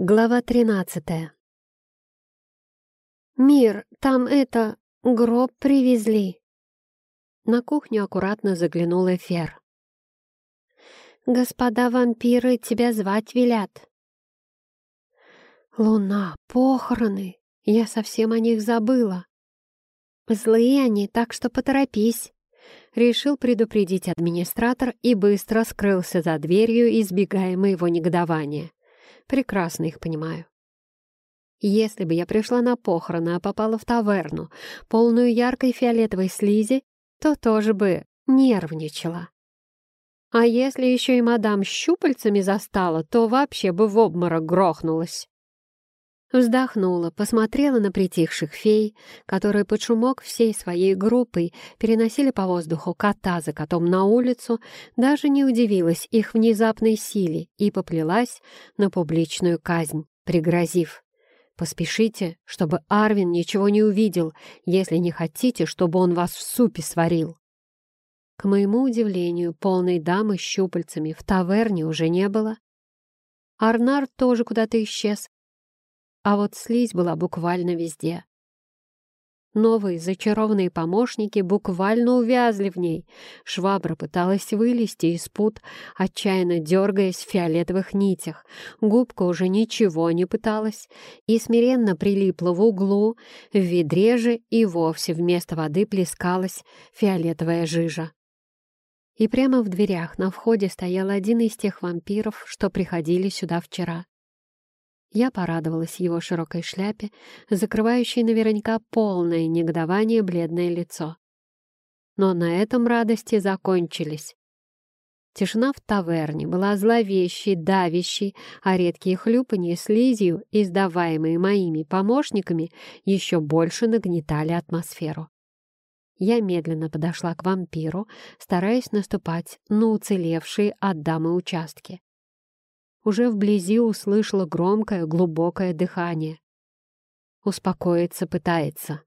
Глава тринадцатая. «Мир, там это... гроб привезли». На кухню аккуратно заглянул Эфир. «Господа вампиры тебя звать велят». «Луна, похороны! Я совсем о них забыла. Злые они, так что поторопись». Решил предупредить администратор и быстро скрылся за дверью, избегая моего негодования. Прекрасно их понимаю. Если бы я пришла на похороны, а попала в таверну, полную яркой фиолетовой слизи, то тоже бы нервничала. А если еще и мадам щупальцами застала, то вообще бы в обморок грохнулась. Вздохнула, посмотрела на притихших фей, которые под шумок всей своей группой переносили по воздуху кота за котом на улицу, даже не удивилась их внезапной силе и поплелась на публичную казнь, пригрозив. «Поспешите, чтобы Арвин ничего не увидел, если не хотите, чтобы он вас в супе сварил». К моему удивлению, полной дамы с щупальцами в таверне уже не было. Арнар тоже куда-то исчез, а вот слизь была буквально везде. Новые зачарованные помощники буквально увязли в ней. Швабра пыталась вылезти из пут, отчаянно дергаясь в фиолетовых нитях. Губка уже ничего не пыталась и смиренно прилипла в углу, в ведре же и вовсе вместо воды плескалась фиолетовая жижа. И прямо в дверях на входе стоял один из тех вампиров, что приходили сюда вчера. Я порадовалась его широкой шляпе, закрывающей наверняка полное негодование бледное лицо. Но на этом радости закончились. Тишина в таверне была зловещей, давящей, а редкие хлюпанье слизью, издаваемые моими помощниками, еще больше нагнетали атмосферу. Я медленно подошла к вампиру, стараясь наступать на уцелевшие от дамы участки уже вблизи услышала громкое, глубокое дыхание. Успокоиться пытается.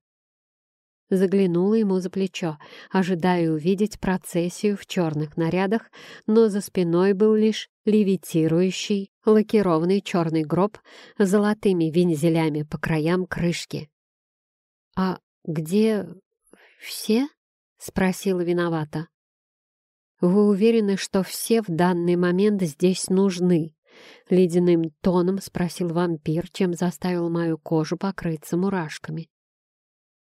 Заглянула ему за плечо, ожидая увидеть процессию в черных нарядах, но за спиной был лишь левитирующий, лакированный черный гроб с золотыми вензелями по краям крышки. «А где все?» — спросила виновата. «Вы уверены, что все в данный момент здесь нужны?» — ледяным тоном спросил вампир, чем заставил мою кожу покрыться мурашками.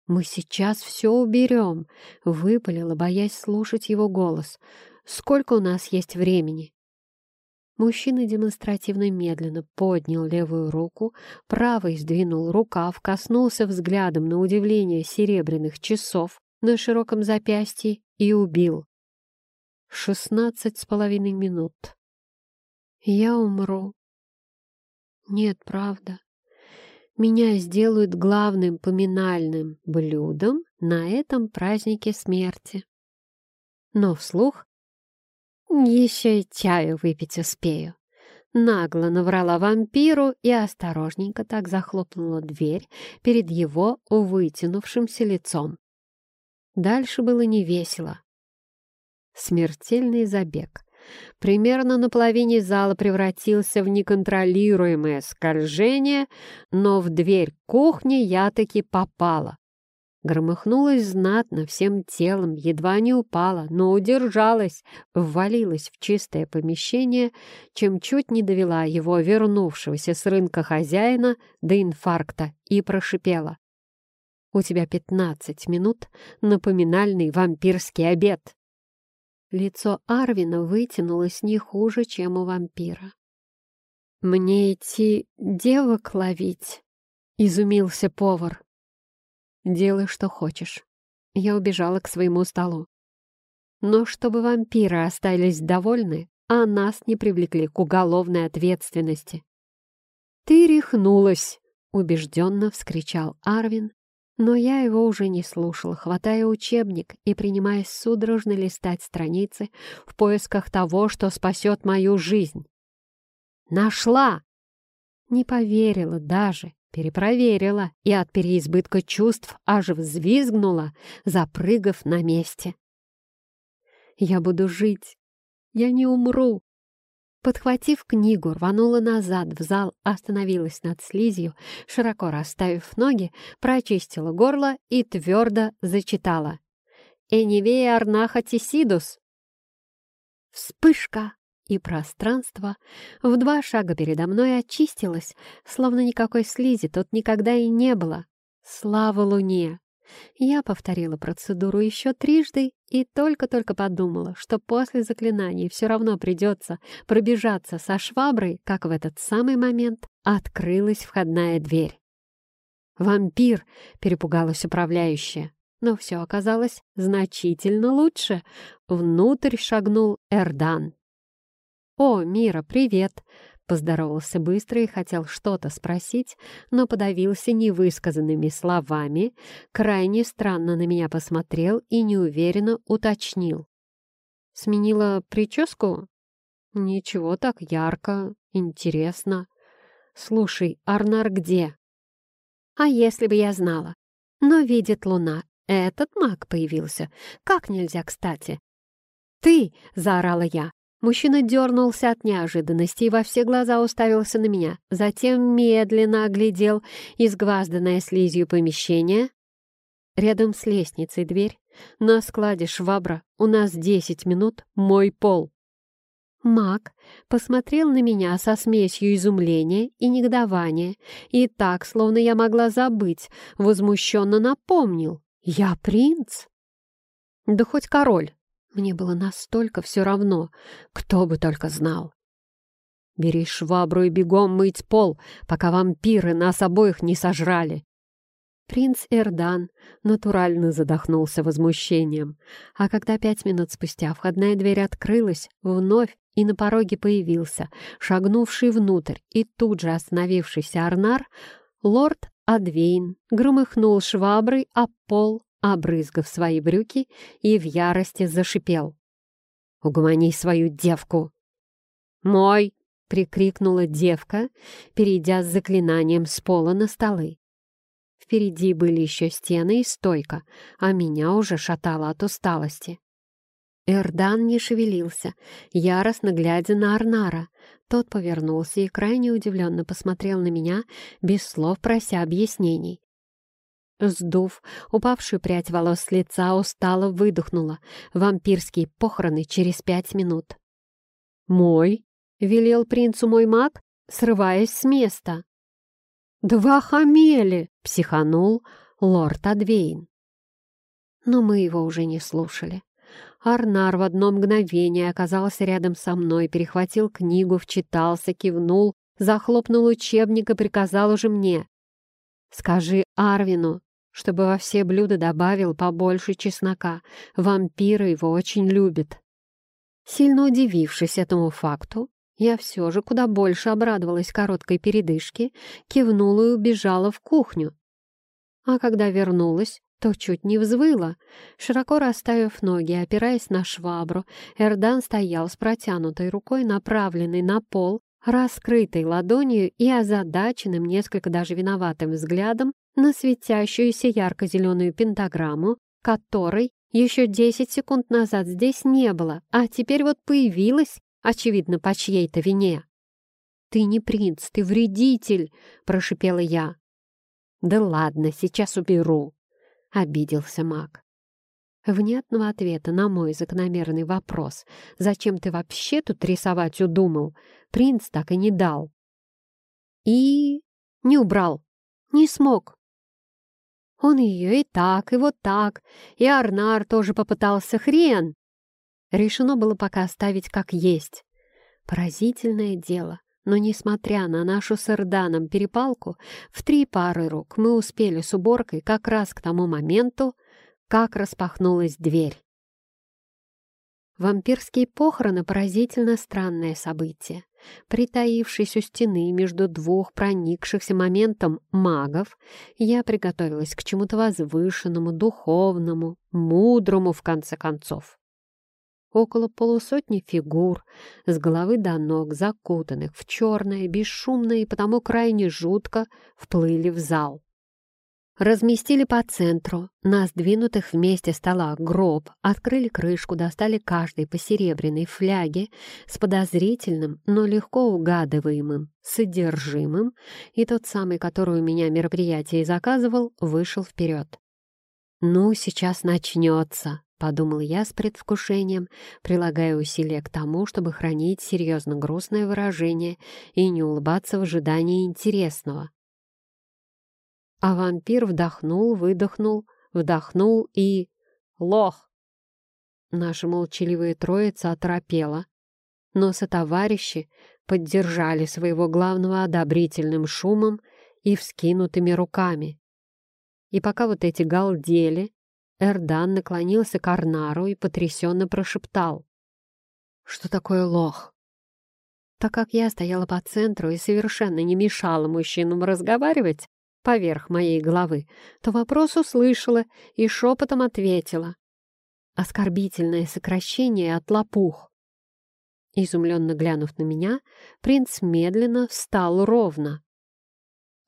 «Мы сейчас все уберем», — выпалила, боясь слушать его голос. «Сколько у нас есть времени?» Мужчина демонстративно медленно поднял левую руку, правой сдвинул рукав, коснулся взглядом на удивление серебряных часов на широком запястье и убил. Шестнадцать с половиной минут. Я умру. Нет, правда. Меня сделают главным поминальным блюдом на этом празднике смерти. Но вслух еще и чаю выпить успею. Нагло наврала вампиру и осторожненько так захлопнула дверь перед его вытянувшимся лицом. Дальше было невесело. Смертельный забег примерно на половине зала превратился в неконтролируемое скольжение, но в дверь кухни я таки попала. Громыхнулась знатно всем телом, едва не упала, но удержалась, ввалилась в чистое помещение, чем чуть не довела его вернувшегося с рынка хозяина до инфаркта и прошипела. «У тебя пятнадцать минут на поминальный вампирский обед!» Лицо Арвина вытянулось не хуже, чем у вампира. «Мне идти девок ловить?» — изумился повар. «Делай, что хочешь». Я убежала к своему столу. Но чтобы вампиры остались довольны, а нас не привлекли к уголовной ответственности. «Ты рехнулась!» — убежденно вскричал Арвин, но я его уже не слушал, хватая учебник и принимаясь судорожно листать страницы в поисках того, что спасет мою жизнь. Нашла! Не поверила даже, перепроверила и от переизбытка чувств аж взвизгнула, запрыгав на месте. Я буду жить, я не умру. Подхватив книгу, рванула назад в зал, остановилась над слизью, широко расставив ноги, прочистила горло и твердо зачитала. «Энивея арнаха тисидус!» Вспышка! И пространство в два шага передо мной очистилось, словно никакой слизи тут никогда и не было. Слава Луне! Я повторила процедуру еще трижды и только-только подумала, что после заклинаний все равно придется пробежаться со шваброй, как в этот самый момент открылась входная дверь. «Вампир!» — перепугалась управляющая. Но все оказалось значительно лучше. Внутрь шагнул Эрдан. «О, Мира, привет!» Поздоровался быстро и хотел что-то спросить, но подавился невысказанными словами, крайне странно на меня посмотрел и неуверенно уточнил. «Сменила прическу?» «Ничего так ярко, интересно. Слушай, Арнар где?» «А если бы я знала? Но видит луна. Этот маг появился. Как нельзя кстати?» «Ты!» — заорала я. Мужчина дернулся от неожиданности и во все глаза уставился на меня, затем медленно оглядел изгвазданное слизью помещение. Рядом с лестницей дверь, на складе швабра, у нас десять минут, мой пол. Маг посмотрел на меня со смесью изумления и негодования, и так, словно я могла забыть, возмущенно напомнил. «Я принц?» «Да хоть король!» Мне было настолько все равно, кто бы только знал. «Бери швабру и бегом мыть пол, пока вампиры нас обоих не сожрали!» Принц Эрдан натурально задохнулся возмущением, а когда пять минут спустя входная дверь открылась, вновь и на пороге появился, шагнувший внутрь и тут же остановившийся Арнар, лорд Адвейн громыхнул шваброй об пол обрызгав свои брюки, и в ярости зашипел. «Угомони свою девку!» «Мой!» — прикрикнула девка, перейдя с заклинанием с пола на столы. Впереди были еще стены и стойка, а меня уже шатало от усталости. Эрдан не шевелился, яростно глядя на Арнара. Тот повернулся и крайне удивленно посмотрел на меня, без слов прося объяснений. Сдув упавшую прядь волос с лица, устало выдохнула. Вампирские похороны через пять минут. «Мой?» — велел принцу мой маг, срываясь с места. «Два хамели!» — психанул лорд Адвейн. Но мы его уже не слушали. Арнар в одно мгновение оказался рядом со мной, перехватил книгу, вчитался, кивнул, захлопнул учебник и приказал уже мне. «Скажи Арвину, чтобы во все блюда добавил побольше чеснока. Вампиры его очень любят. Сильно удивившись этому факту, я все же куда больше обрадовалась короткой передышке, кивнула и убежала в кухню. А когда вернулась, то чуть не взвыла. Широко расставив ноги, опираясь на швабру, Эрдан стоял с протянутой рукой, направленной на пол, раскрытой ладонью и озадаченным, несколько даже виноватым взглядом на светящуюся ярко-зеленую пентаграмму, которой еще десять секунд назад здесь не было, а теперь вот появилась, очевидно, по чьей-то вине. «Ты не принц, ты вредитель!» — прошипела я. «Да ладно, сейчас уберу!» — обиделся маг. Внятного ответа на мой закономерный вопрос «Зачем ты вообще тут рисовать удумал?» принц так и не дал. И не убрал, не смог. Он ее и так, и вот так, и Арнар тоже попытался хрен. Решено было пока оставить как есть. Поразительное дело, но несмотря на нашу с Эрданом перепалку, в три пары рук мы успели с уборкой как раз к тому моменту, как распахнулась дверь. Вампирские похороны — поразительно странное событие. Притаившись у стены между двух проникшихся моментом магов, я приготовилась к чему-то возвышенному, духовному, мудрому, в конце концов. Около полусотни фигур, с головы до ног, закутанных в черное, бесшумно и потому крайне жутко, вплыли в зал. Разместили по центру, на сдвинутых вместе стола гроб, открыли крышку, достали каждый по серебряной фляге с подозрительным, но легко угадываемым содержимым, и тот самый, который у меня мероприятие заказывал, вышел вперед. «Ну, сейчас начнется», — подумал я с предвкушением, прилагая усилия к тому, чтобы хранить серьезно грустное выражение и не улыбаться в ожидании интересного. А вампир вдохнул, выдохнул, вдохнул и... Лох! Наша молчаливая троица оторопела. Но сотоварищи поддержали своего главного одобрительным шумом и вскинутыми руками. И пока вот эти галдели, Эрдан наклонился к Арнару и потрясенно прошептал. «Что такое лох?» Так как я стояла по центру и совершенно не мешала мужчинам разговаривать, поверх моей головы, то вопрос услышала и шепотом ответила. Оскорбительное сокращение от лопух. Изумленно глянув на меня, принц медленно встал ровно.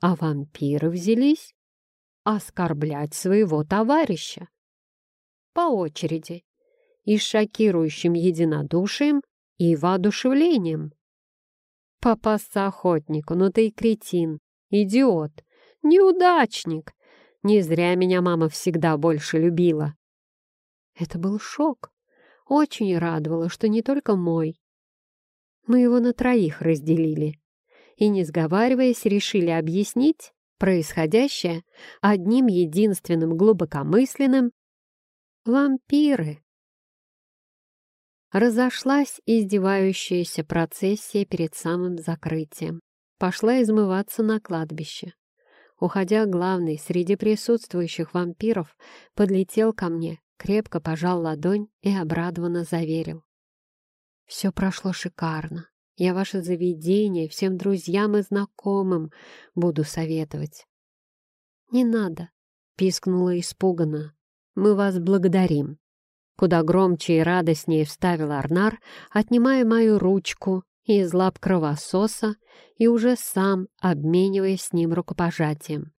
А вампиры взялись оскорблять своего товарища. По очереди и с шокирующим единодушием и воодушевлением. Попасться охотнику, ну ты и кретин, идиот, Неудачник! Не зря меня мама всегда больше любила. Это был шок. Очень радовало, что не только мой. Мы его на троих разделили. И, не сговариваясь, решили объяснить происходящее одним единственным глубокомысленным «вампиры». Разошлась издевающаяся процессия перед самым закрытием. Пошла измываться на кладбище. Уходя главный среди присутствующих вампиров подлетел ко мне, крепко пожал ладонь и обрадованно заверил. «Все прошло шикарно. Я ваше заведение всем друзьям и знакомым буду советовать». «Не надо», — пискнула испуганно. «Мы вас благодарим». Куда громче и радостнее вставил Арнар, отнимая мою ручку из лап кровососа и уже сам обмениваясь с ним рукопожатием.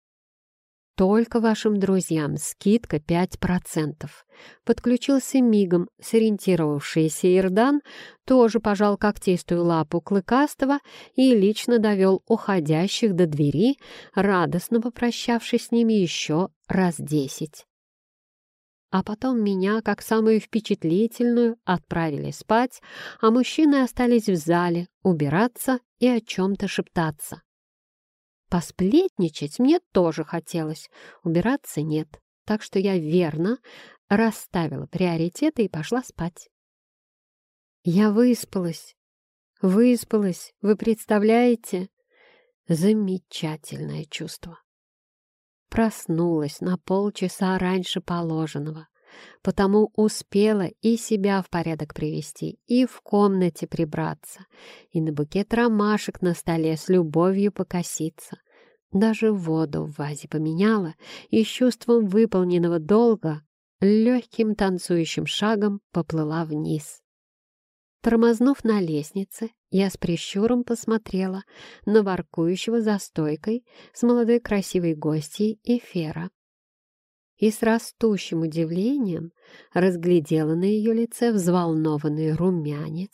«Только вашим друзьям скидка 5%. Подключился мигом, сориентировавшийся Ирдан, тоже пожал когтистую лапу Клыкастого и лично довел уходящих до двери, радостно попрощавшись с ними еще раз десять а потом меня, как самую впечатлительную, отправили спать, а мужчины остались в зале убираться и о чем-то шептаться. Посплетничать мне тоже хотелось, убираться нет, так что я верно расставила приоритеты и пошла спать. Я выспалась, выспалась, вы представляете? Замечательное чувство проснулась на полчаса раньше положенного, потому успела и себя в порядок привести, и в комнате прибраться, и на букет ромашек на столе с любовью покоситься. Даже воду в вазе поменяла и с чувством выполненного долга легким танцующим шагом поплыла вниз. Тормознув на лестнице, я с прищуром посмотрела на воркующего за стойкой с молодой красивой гостьей Эфера. И с растущим удивлением разглядела на ее лице взволнованный румянец,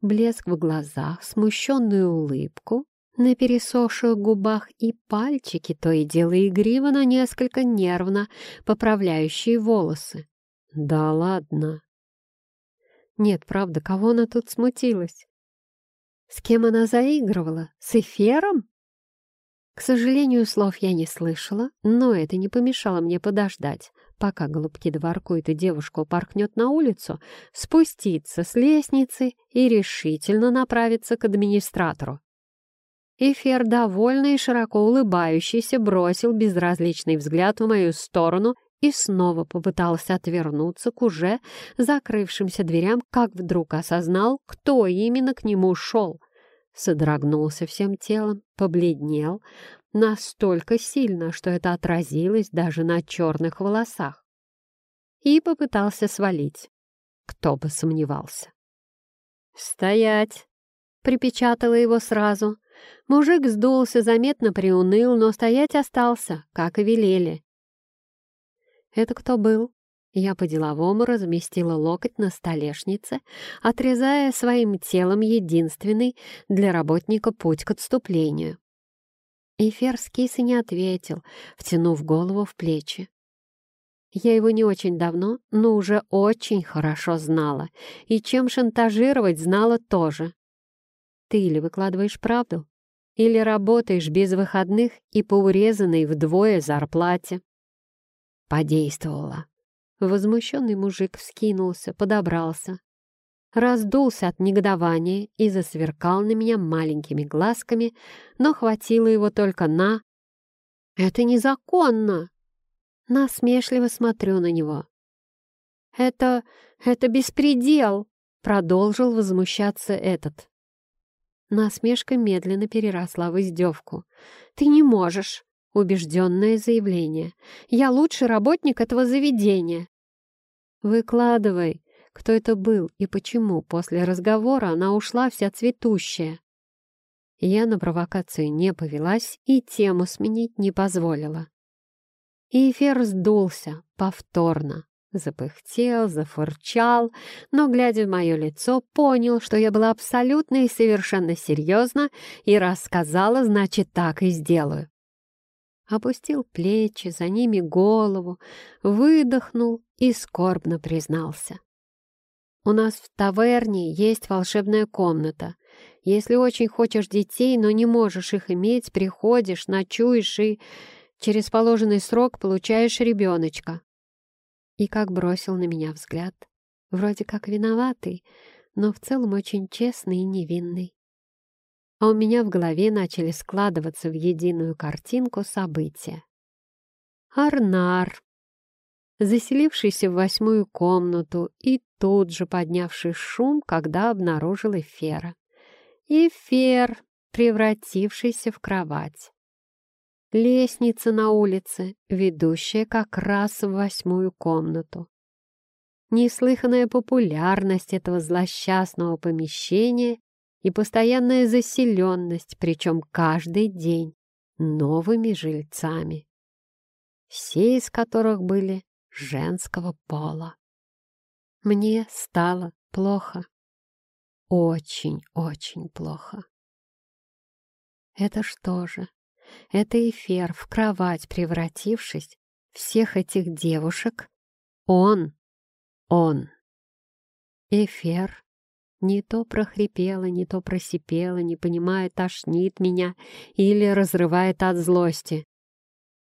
блеск в глазах, смущенную улыбку на пересохших губах и пальчики, то и дело игриво, но несколько нервно поправляющие волосы. «Да ладно!» Нет, правда, кого она тут смутилась? С кем она заигрывала? С эфиром? К сожалению, слов я не слышала, но это не помешало мне подождать, пока голубки дворкует и девушку паркнет на улицу, спуститься с лестницы и решительно направиться к администратору. Эфир, довольный и широко улыбающийся, бросил безразличный взгляд в мою сторону и снова попытался отвернуться к уже закрывшимся дверям, как вдруг осознал, кто именно к нему шел. Содрогнулся всем телом, побледнел настолько сильно, что это отразилось даже на черных волосах. И попытался свалить. Кто бы сомневался. «Стоять!» — припечатала его сразу. Мужик сдулся, заметно приуныл, но стоять остался, как и велели. «Это кто был?» Я по-деловому разместила локоть на столешнице, отрезая своим телом единственный для работника путь к отступлению. И Ферскис не ответил, втянув голову в плечи. Я его не очень давно, но уже очень хорошо знала, и чем шантажировать знала тоже. Ты или выкладываешь правду, или работаешь без выходных и по урезанной вдвое зарплате. Подействовала. Возмущенный мужик вскинулся, подобрался, раздулся от негодования и засверкал на меня маленькими глазками, но хватило его только на... «Это незаконно!» Насмешливо смотрю на него. «Это... это беспредел!» — продолжил возмущаться этот. Насмешка медленно переросла в издевку. «Ты не можешь!» — убежденное заявление. «Я лучший работник этого заведения!» «Выкладывай!» кто это был и почему после разговора она ушла вся цветущая. Я на провокацию не повелась и тему сменить не позволила. И Эфир сдулся повторно, запыхтел, зафырчал, но, глядя в мое лицо, понял, что я была абсолютно и совершенно серьезна и рассказала, значит, так и сделаю. Опустил плечи, за ними голову, выдохнул и скорбно признался. У нас в таверне есть волшебная комната. Если очень хочешь детей, но не можешь их иметь, приходишь, ночуешь и через положенный срок получаешь ребеночка. И как бросил на меня взгляд. Вроде как виноватый, но в целом очень честный и невинный. А у меня в голове начали складываться в единую картинку события. Арнар, заселившийся в восьмую комнату и тут же поднявший шум, когда обнаружил Эфера. Эфер, превратившийся в кровать. Лестница на улице, ведущая как раз в восьмую комнату. Неслыханная популярность этого злосчастного помещения и постоянная заселенность, причем каждый день, новыми жильцами, все из которых были женского пола. Мне стало плохо. Очень-очень плохо. Это что же? Это эфир в кровать превратившись, всех этих девушек? Он! Он! Эфир не то прохрипела, не то просипела, не понимая, тошнит меня или разрывает от злости.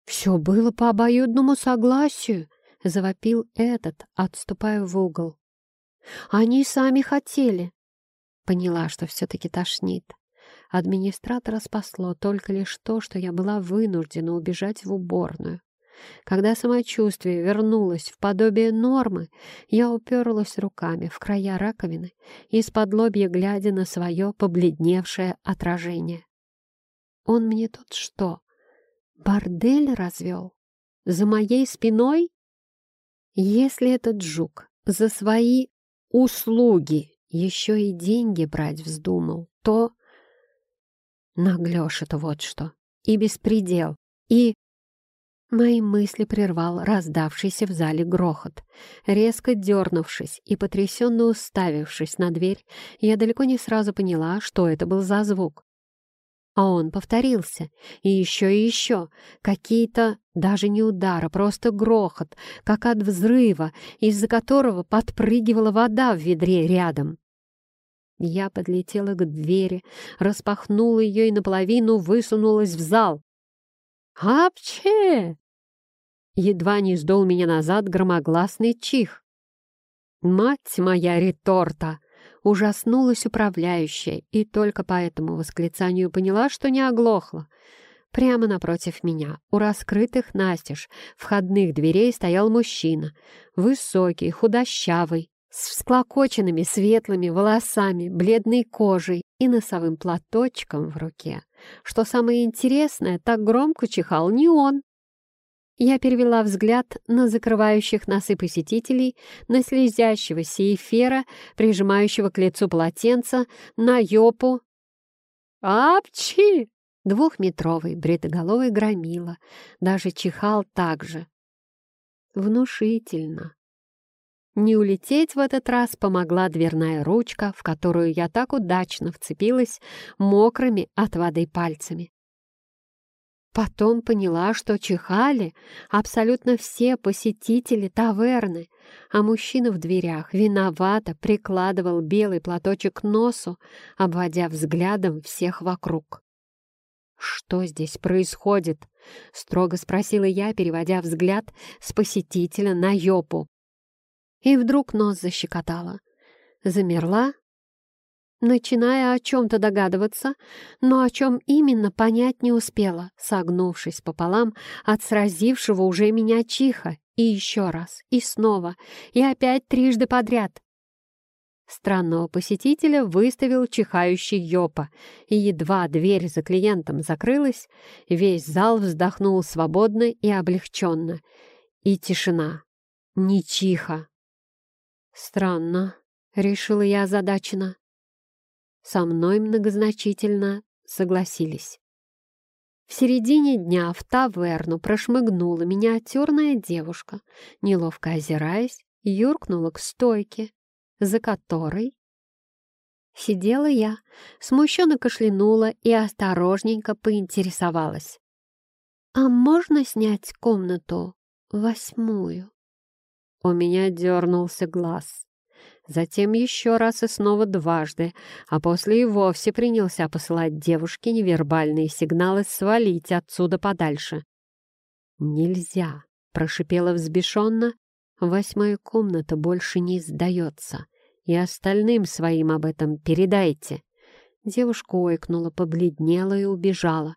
Все было по обоюдному согласию, — завопил этот, отступая в угол. «Они сами хотели!» Поняла, что все-таки тошнит. Администратора спасло только лишь то, что я была вынуждена убежать в уборную. Когда самочувствие вернулось в подобие нормы, я уперлась руками в края раковины, из-под лобья глядя на свое побледневшее отражение. Он мне тут что, бордель развел? За моей спиной? Если этот жук за свои услуги еще и деньги брать вздумал, то... Наглешь это вот что. И беспредел. И... Мои мысли прервал раздавшийся в зале грохот. Резко дернувшись и потрясенно уставившись на дверь, я далеко не сразу поняла, что это был за звук. А он повторился. И еще и еще. Какие-то даже не удары, просто грохот, как от взрыва, из-за которого подпрыгивала вода в ведре рядом. Я подлетела к двери, распахнула ее и наполовину высунулась в зал. «Апче!» Едва не сдул меня назад громогласный чих. «Мать моя реторта!» Ужаснулась управляющая и только по этому восклицанию поняла, что не оглохла. Прямо напротив меня, у раскрытых настежь, входных дверей стоял мужчина. Высокий, худощавый, с всклокоченными светлыми волосами, бледной кожей и носовым платочком в руке. Что самое интересное, так громко чихал не он, я перевела взгляд на закрывающих носы посетителей, на слезящегося эфира, прижимающего к лицу полотенца, на ёпу. «Апчи!» Двухметровый бритоголовый громила, даже чихал так же. Внушительно. Не улететь в этот раз помогла дверная ручка, в которую я так удачно вцепилась мокрыми от воды пальцами. Потом поняла, что чихали абсолютно все посетители таверны, а мужчина в дверях виновато прикладывал белый платочек к носу, обводя взглядом всех вокруг. «Что здесь происходит?» — строго спросила я, переводя взгляд с посетителя на Йопу. И вдруг нос защекотала. Замерла начиная о чем-то догадываться, но о чем именно понять не успела, согнувшись пополам от сразившего уже меня чиха, и еще раз, и снова, и опять трижды подряд. Странного посетителя выставил чихающий Йопа, и едва дверь за клиентом закрылась, весь зал вздохнул свободно и облегченно. И тишина. Не чиха. «Странно», — решила я озадаченно. Со мной многозначительно согласились. В середине дня в таверну прошмыгнула миниатюрная девушка, неловко озираясь, юркнула к стойке, за которой сидела я, смущенно кашлянула и осторожненько поинтересовалась. «А можно снять комнату восьмую?» У меня дернулся глаз затем еще раз и снова дважды, а после и вовсе принялся посылать девушке невербальные сигналы свалить отсюда подальше. «Нельзя», — прошипела взбешенно, — «восьмая комната больше не сдается, и остальным своим об этом передайте». Девушка ойкнула, побледнела и убежала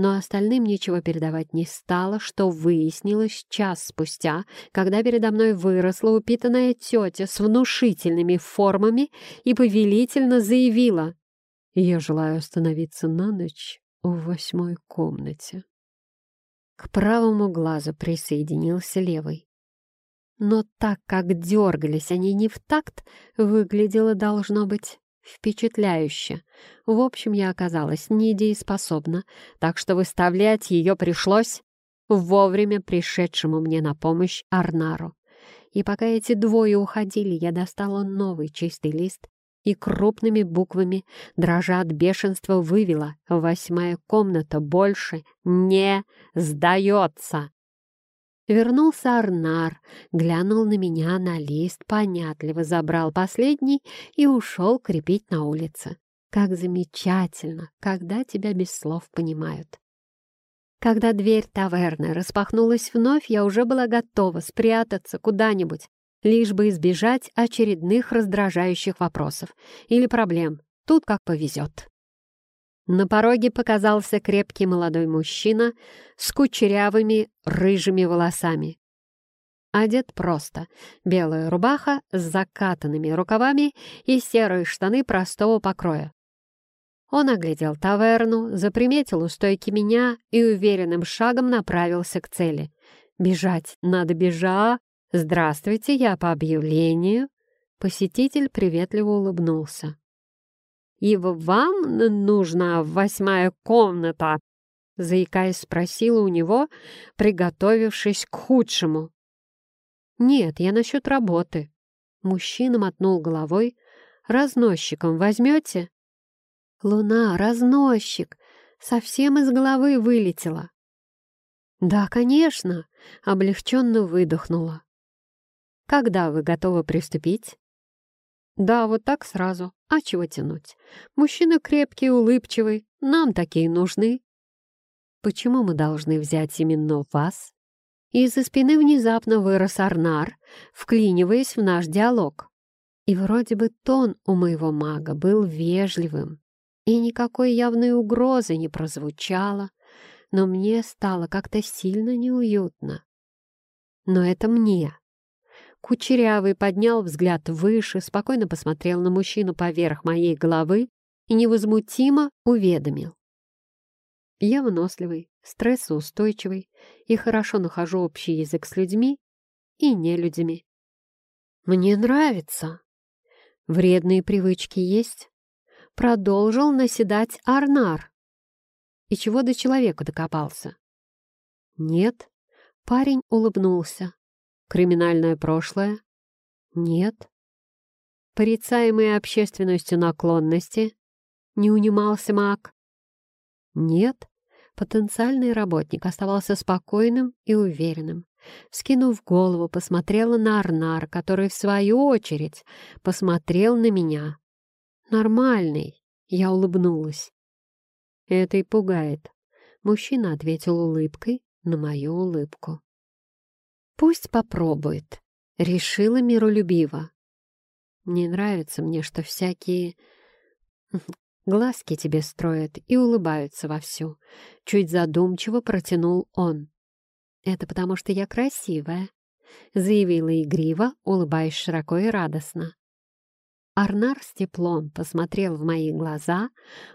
но остальным ничего передавать не стало, что выяснилось час спустя, когда передо мной выросла упитанная тетя с внушительными формами и повелительно заявила «Я желаю остановиться на ночь в восьмой комнате». К правому глазу присоединился левый. Но так как дергались они не в такт, выглядело должно быть Впечатляюще. В общем, я оказалась недееспособна, так что выставлять ее пришлось вовремя пришедшему мне на помощь Арнару. И пока эти двое уходили, я достала новый чистый лист и крупными буквами, дрожа от бешенства, вывела «Восьмая комната больше не сдается». Вернулся Арнар, глянул на меня на лист, понятливо забрал последний и ушел крепить на улице. Как замечательно, когда тебя без слов понимают. Когда дверь таверны распахнулась вновь, я уже была готова спрятаться куда-нибудь, лишь бы избежать очередных раздражающих вопросов или проблем. Тут как повезет. На пороге показался крепкий молодой мужчина с кучерявыми рыжими волосами. Одет просто. Белая рубаха с закатанными рукавами и серые штаны простого покроя. Он оглядел таверну, заприметил у стойки меня и уверенным шагом направился к цели. «Бежать! Надо бежать! Здравствуйте, я по объявлению!» Посетитель приветливо улыбнулся и вам нужна восьмая комната?» Заикаясь, спросила у него, приготовившись к худшему. «Нет, я насчет работы». Мужчина мотнул головой. «Разносчиком возьмете?» «Луна, разносчик! Совсем из головы вылетела!» «Да, конечно!» — облегченно выдохнула. «Когда вы готовы приступить?» Да, вот так сразу. А чего тянуть? Мужчина крепкий, улыбчивый. Нам такие нужны. Почему мы должны взять именно вас? Из-за спины внезапно вырос Арнар, вклиниваясь в наш диалог. И вроде бы тон у моего мага был вежливым, и никакой явной угрозы не прозвучало, но мне стало как-то сильно неуютно. Но это мне. Кучерявый поднял взгляд выше, спокойно посмотрел на мужчину поверх моей головы и невозмутимо уведомил. Я выносливый, стрессоустойчивый и хорошо нахожу общий язык с людьми и нелюдями. Мне нравится. Вредные привычки есть. Продолжил наседать Арнар. И чего до человека докопался? Нет. Парень улыбнулся. Криминальное прошлое? Нет. Порицаемые общественностью наклонности? Не унимался маг. Нет. Потенциальный работник оставался спокойным и уверенным. Скинув голову, посмотрела на Арнар, который, в свою очередь, посмотрел на меня. «Нормальный», — я улыбнулась. «Это и пугает», — мужчина ответил улыбкой на мою улыбку. «Пусть попробует», — решила миролюбиво. «Не нравится мне, что всякие глазки тебе строят и улыбаются вовсю», — чуть задумчиво протянул он. «Это потому, что я красивая», — заявила игриво, улыбаясь широко и радостно. Арнар с теплом посмотрел в мои глаза,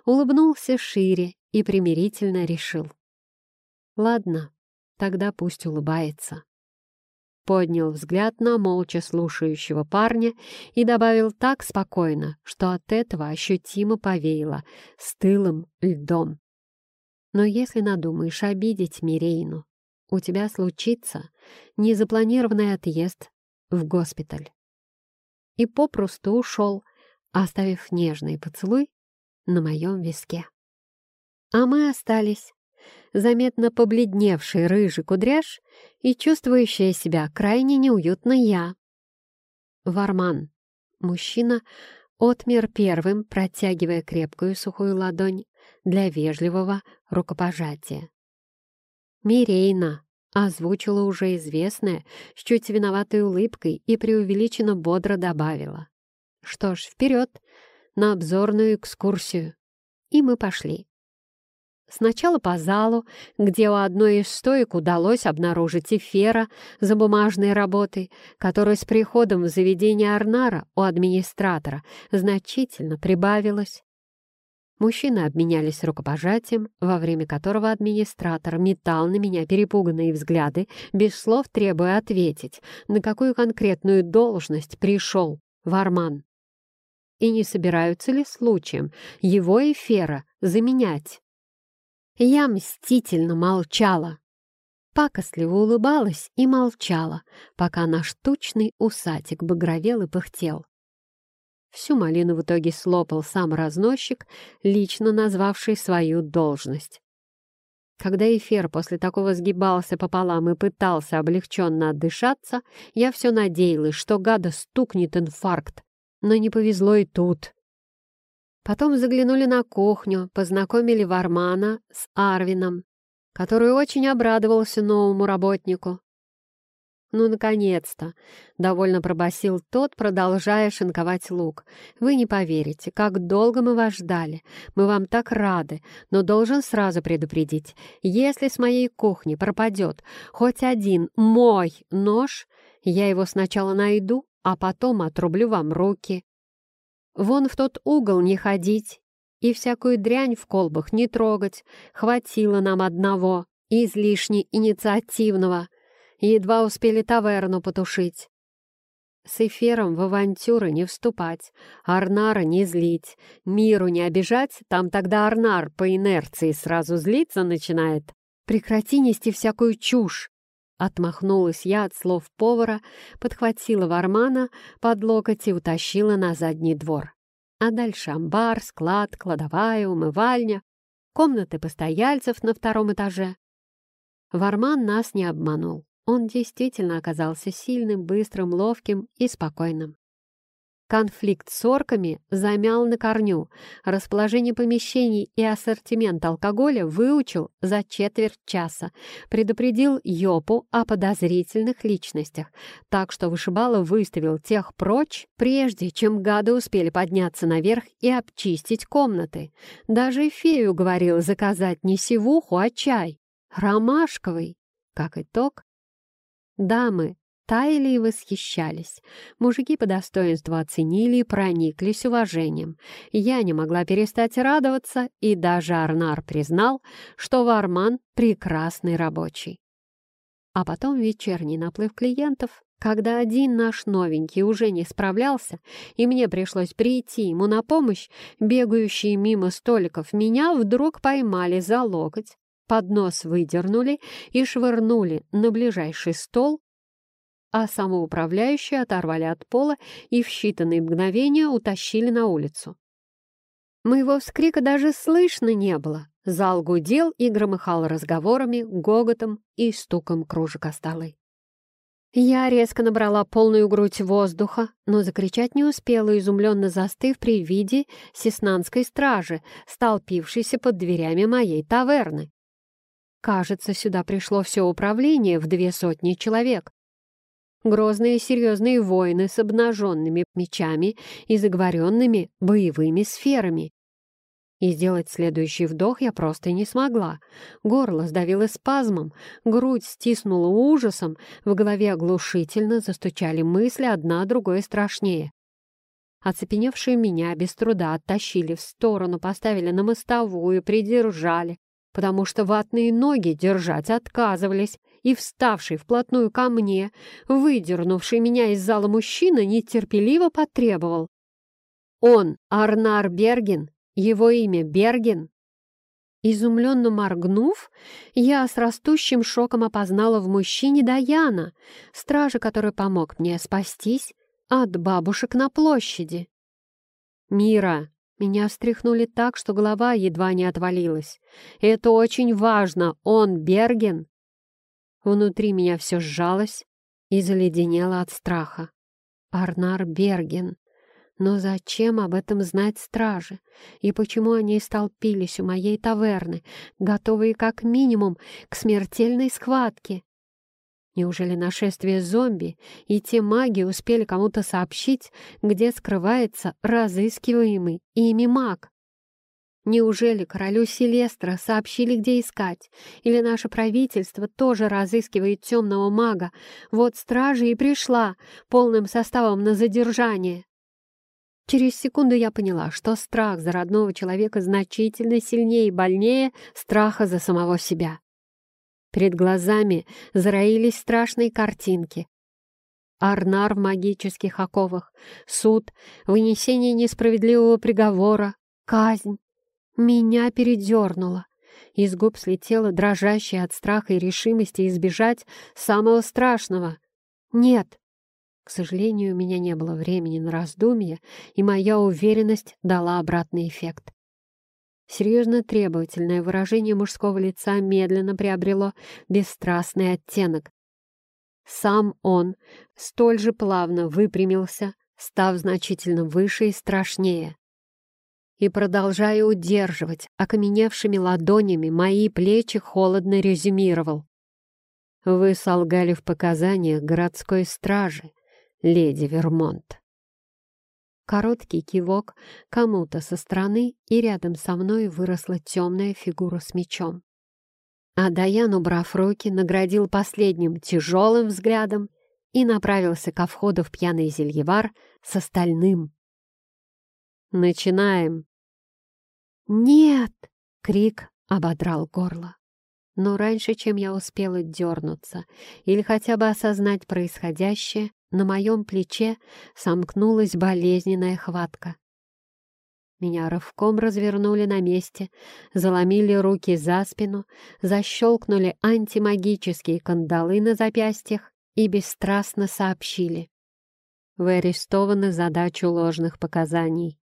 улыбнулся шире и примирительно решил. «Ладно, тогда пусть улыбается». Поднял взгляд на молча слушающего парня и добавил так спокойно, что от этого ощутимо повеяло стылым льдом. «Но если надумаешь обидеть Мирейну, у тебя случится незапланированный отъезд в госпиталь. И попросту ушел, оставив нежный поцелуй на моем виске. А мы остались, заметно побледневший рыжий кудряш и чувствующая себя крайне неуютно я. Варман, мужчина, отмер первым, протягивая крепкую сухую ладонь для вежливого рукопожатия. «Мирейна», — озвучила уже известное, с чуть виноватой улыбкой и преувеличенно бодро добавила. «Что ж, вперед, на обзорную экскурсию». И мы пошли. Сначала по залу, где у одной из стоек удалось обнаружить эфира за бумажной работой, которая с приходом в заведение Арнара у администратора значительно прибавилась. Мужчины обменялись рукопожатием, во время которого администратор метал на меня перепуганные взгляды, без слов требуя ответить, на какую конкретную должность пришел Варман. И не собираются ли случаем его эфира заменять? Я мстительно молчала. Пакостливо улыбалась и молчала, пока наш тучный усатик багровел и пыхтел. Всю малину в итоге слопал сам разносчик, лично назвавший свою должность. Когда эфир после такого сгибался пополам и пытался облегченно отдышаться, я все надеялась, что гада стукнет инфаркт, но не повезло и тут. Потом заглянули на кухню, познакомили Вармана с Арвином, который очень обрадовался новому работнику. «Ну, наконец-то!» — довольно пробасил тот, продолжая шинковать лук. «Вы не поверите, как долго мы вас ждали. Мы вам так рады, но должен сразу предупредить. Если с моей кухни пропадет хоть один мой нож, я его сначала найду, а потом отрублю вам руки. Вон в тот угол не ходить и всякую дрянь в колбах не трогать. Хватило нам одного, излишне инициативного» едва успели таверну потушить. С эфиром в авантюры не вступать, Арнара не злить, миру не обижать, там тогда Арнар по инерции сразу злиться начинает. Прекрати нести всякую чушь. Отмахнулась я от слов повара, подхватила Вармана под локоть и утащила на задний двор. А дальше амбар, склад, кладовая, умывальня, комнаты постояльцев на втором этаже. Варман нас не обманул. Он действительно оказался сильным, быстрым, ловким и спокойным. Конфликт с орками замял на корню, расположение помещений и ассортимент алкоголя выучил за четверть часа, предупредил Йопу о подозрительных личностях, так что вышибало выставил тех прочь, прежде чем гады успели подняться наверх и обчистить комнаты. Даже фею говорил заказать не сивуху, а чай. Ромашковый. Как итог, Дамы таяли и восхищались. Мужики по достоинству оценили и прониклись уважением. Я не могла перестать радоваться, и даже Арнар признал, что Варман — прекрасный рабочий. А потом вечерний наплыв клиентов, когда один наш новенький уже не справлялся, и мне пришлось прийти ему на помощь, бегающие мимо столиков меня вдруг поймали за локоть, Поднос выдернули и швырнули на ближайший стол, а самоуправляющие оторвали от пола и в считанные мгновения утащили на улицу. Моего вскрика даже слышно не было. Зал гудел и громыхал разговорами, гоготом и стуком кружек о столы. Я резко набрала полную грудь воздуха, но закричать не успела, изумленно застыв при виде сеснанской стражи, столпившейся под дверями моей таверны. Кажется, сюда пришло все управление в две сотни человек. Грозные серьезные воины с обнаженными мечами и заговоренными боевыми сферами. И сделать следующий вдох я просто не смогла. Горло сдавило спазмом, грудь стиснула ужасом, в голове оглушительно застучали мысли, одна другой страшнее. Оцепеневшие меня без труда оттащили в сторону, поставили на мостовую, придержали, потому что ватные ноги держать отказывались, и вставший вплотную ко мне, выдернувший меня из зала мужчина, нетерпеливо потребовал. Он, Арнар Берген, его имя Берген? Изумленно моргнув, я с растущим шоком опознала в мужчине Даяна, стража, который помог мне спастись от бабушек на площади. «Мира!» Меня встряхнули так, что голова едва не отвалилась. «Это очень важно! Он Берген!» Внутри меня все сжалось и заледенело от страха. Арнар Берген. Но зачем об этом знать стражи? И почему они столпились у моей таверны, готовые как минимум к смертельной схватке? Неужели нашествие зомби и те маги успели кому-то сообщить, где скрывается разыскиваемый ими маг? Неужели королю Селестра сообщили, где искать? Или наше правительство тоже разыскивает темного мага? Вот стража и пришла полным составом на задержание. Через секунду я поняла, что страх за родного человека значительно сильнее и больнее страха за самого себя. Перед глазами зароились страшные картинки. Арнар в магических оковах, суд, вынесение несправедливого приговора, казнь. Меня передернуло. Из губ слетела дрожащая от страха и решимости избежать самого страшного. Нет, к сожалению, у меня не было времени на раздумья, и моя уверенность дала обратный эффект. Серьезно требовательное выражение мужского лица медленно приобрело бесстрастный оттенок. Сам он столь же плавно выпрямился, став значительно выше и страшнее. И, продолжая удерживать окаменевшими ладонями, мои плечи холодно резюмировал. «Вы солгали в показаниях городской стражи, леди Вермонт. Короткий кивок кому-то со стороны, и рядом со мной выросла темная фигура с мечом. А Даян, убрав руки, наградил последним тяжелым взглядом и направился ко входу в пьяный зельевар с остальным. «Начинаем!» «Нет!» — крик ободрал горло. Но раньше, чем я успела дернуться или хотя бы осознать происходящее, на моем плече сомкнулась болезненная хватка. Меня рывком развернули на месте, заломили руки за спину, защелкнули антимагические кандалы на запястьях и бесстрастно сообщили. Вы арестованы за дачу ложных показаний.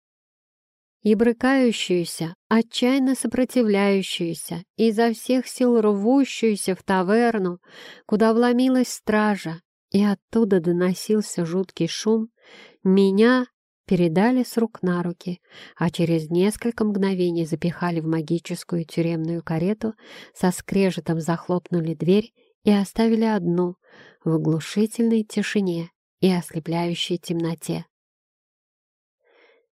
И брыкающуюся, отчаянно сопротивляющуюся, изо всех сил рвущуюся в таверну, куда вломилась стража, и оттуда доносился жуткий шум, меня передали с рук на руки, а через несколько мгновений запихали в магическую тюремную карету, со скрежетом захлопнули дверь и оставили одну в оглушительной тишине и ослепляющей темноте.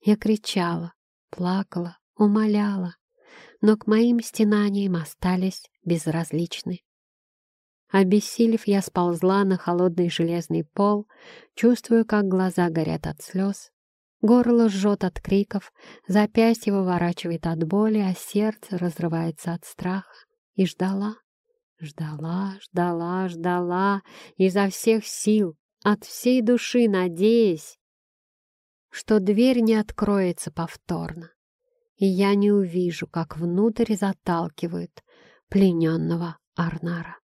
Я кричала, плакала, умоляла, но к моим стенаниям остались безразличны. Обессилев, я сползла на холодный железный пол, чувствую, как глаза горят от слез. Горло жжет от криков, запястье выворачивает от боли, а сердце разрывается от страха. И ждала, ждала, ждала, ждала изо всех сил, от всей души надеясь, что дверь не откроется повторно, и я не увижу, как внутрь заталкивают плененного Арнара.